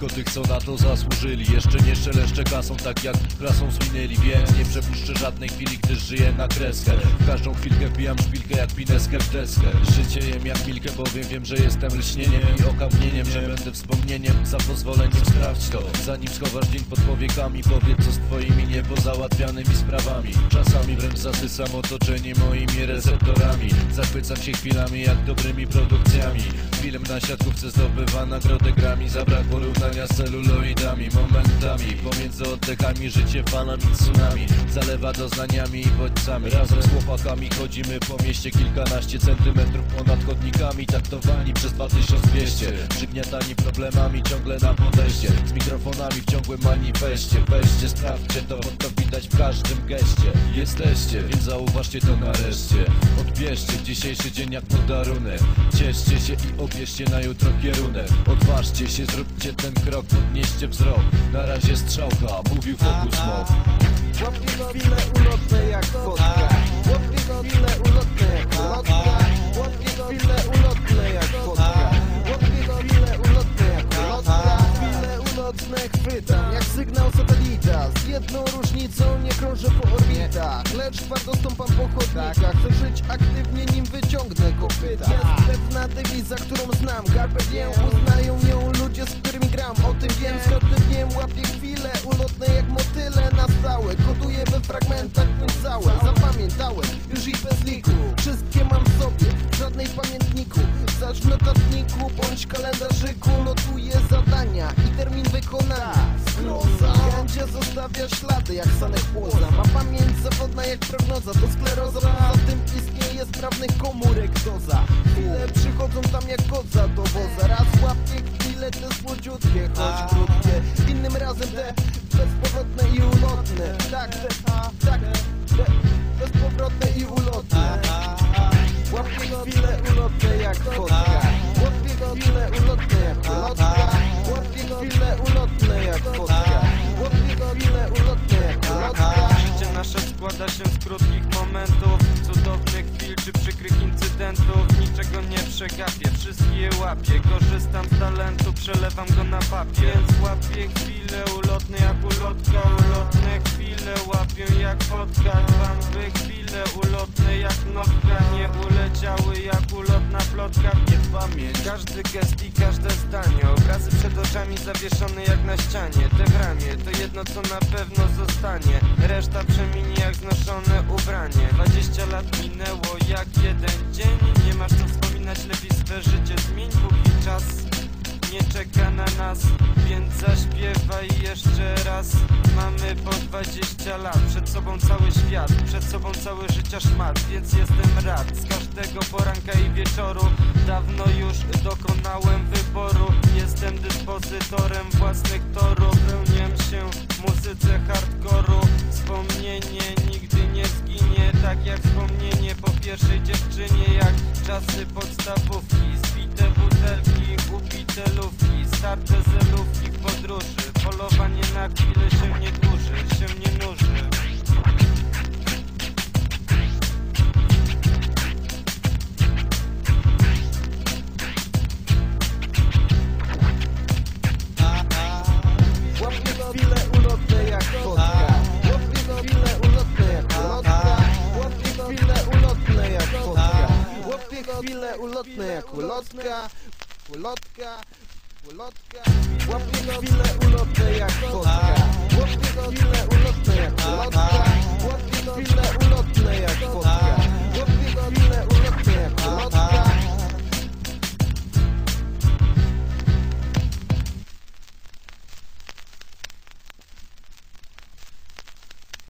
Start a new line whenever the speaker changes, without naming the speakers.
tylko tych, co na to zasłużyli. Jeszcze nie szeleszczę kasą, tak jak klasą zwinęli Więc nie przepuszczę żadnej chwili, gdyż żyję na kreskę. W każdą chwilkę pijam szpilkę jak pineskę w deskę. Życie jem jak milkę, bowiem wiem, że jestem lśnieniem I okamgnieniem, że będę wspomnieniem Za pozwoleniem sprawdź to. Zanim schowasz dzień pod powiekami Powiedz co z twoimi niepozałatwianymi sprawami. Czasami wręcz zasysam otoczenie moimi receptorami. Zachwycam się chwilami jak dobrymi produkcjami. Film na siatkówce zdobywa nagrodę grami Zabrak porównania z celuloidami Momentami. Pomiędzy oddechami Życie falami tsunami. Zalewa doznaniami i bodźcami. Razem z chłopakami chodzimy po mieście Kilkanaście centymetrów ponad chodnikami Taktowani przez 2200 Przygniatani problemami ciągle na podejście. Z mikrofonami w ciągłym manifestie. Weźcie, sprawdźcie to, to widać w każdym geście. Jesteście, więc zauważcie to nareszcie. Odbierzcie dzisiejszy dzień jak podarunek. Cieszcie się i obierzcie na jutro kierunek. Odważcie się, zróbcie ten krok, podnieście wzrok. Na razie strzałka, mówił Focus Mob.
Łapie chwile ulotne jak fotka. Łapie chwile ulotne jak lotka Łapie chwile ulotne różnicą nie krążę po orbitach Lecz twardo stąpam po chodnikach Chcę żyć aktywnie nim wyciągnę kopyta. Jest pewna dewiza, którą znam Carpe diem uznają ją ludzie, z którymi gram. O tym wiem, z każdym dniem łapię chwile ulotne jak motyle na stałe. Koduję we fragmentach całe Zapamiętałem już i bez liku. Wszystkie mam w sobie, żadnej pamiętniku. Zacz w notatniku bądź kalendarzyku Notuję zadania i termin wykonania Skroza Gędzie zostawia ślady jak sanek płoza. Ma pamięć zawodna jak prognoza. To skleroza, poza tym istnieje sprawnych komórek doza. Chwile przychodzą tam jak kodza do woza. Raz łapię chwile te słodziutkie, choć krótkie. Innym razem te bezpowrotne i ulotne. Tak, te, tak, te bezpowrotne i ulotne. Łapię chwile ulotne jak fotka
składa się z krótkich momentów Cudownych chwil czy przykrych incydentów. Niczego nie przegapię, wszystkie łapię. Korzystam z talentu, przelewam go na papier. Więc łapię chwile ulotne jak ulotka Ulotne chwile łapię jak fotka. Wamby chwile ulotne jak notka. Nie uleciały jak ulotna plotka Nie pamięć Każdy gest i każde zdanie Obrazy przed oczami zawieszone jak na ścianie. Te w ramię to jedno co na pewno zostanie. Reszta przeminie jak znoszone ubranie. 20 lat minęło jak jeden dzień. Nie masz co wspominać, lepiej swe życie zmień Póki czas nie czeka na nas zaśpiewaj jeszcze raz. Mamy po 20 lat Przed sobą cały świat Przed sobą całe życia szmat Więc jestem rad Z każdego poranka i wieczoru. Dawno już dokonałem wyboru Jestem dyspozytorem własnych torów Pełnię się w muzyce hardkoru. Wspomnienie nigdy nie zginie Tak jak wspomnienie po pierwszej dziewczynie Jak czasy podstawówki chwilę się nie dłuży Się nie nuży.
Ulotne jak ulotne jak ulotne jak chwile ulotne jak ulotka Ulotka Łapie chwilę ulotkę jak kostka. Łapie chwilę ulotkę